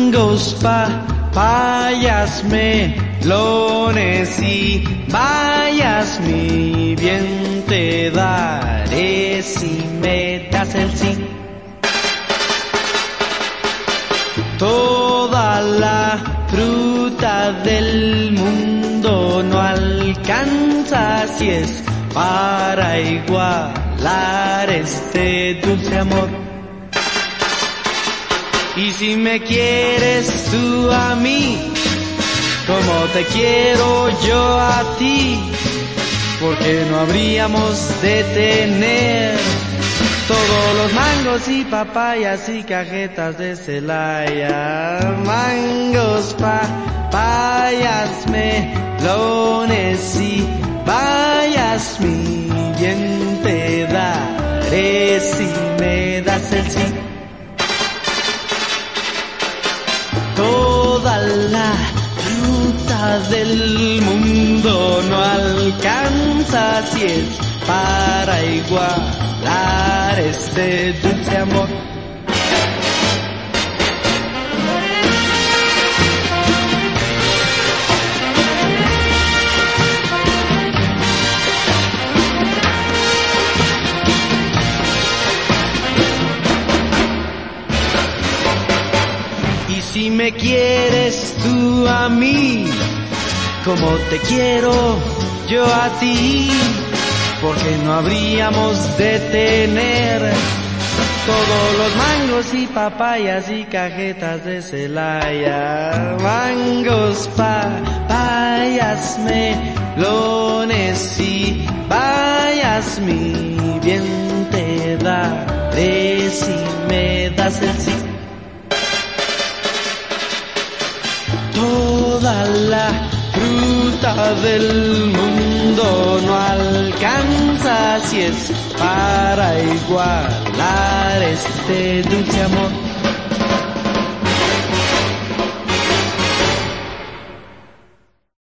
mangos, papayas, melones y bayas, mi bien te daré si me das el sí. Toda la fruta del mundo no alcanza si es para igualar este dulce amor. Y si me quieres tú a mí, como te quiero yo a ti, porque no habríamos de tener todos los mangos y papayas y cajetas de Celaya. Mangos, papayas, melones y bayas, mi bien te daré si me das el sí. Del mundo no alcanza si es para igualar este dulce amor. Y si me quieres tú a mí, como te quiero yo a ti, porque no habríamos de tener todos los mangos y papayas y cajetas de Celaya. Mangos, papayas, melones y bayas, mi bien te daré si me das el sí. Toda la fruta del mundo no alcanza si es para igualar este dulce amor.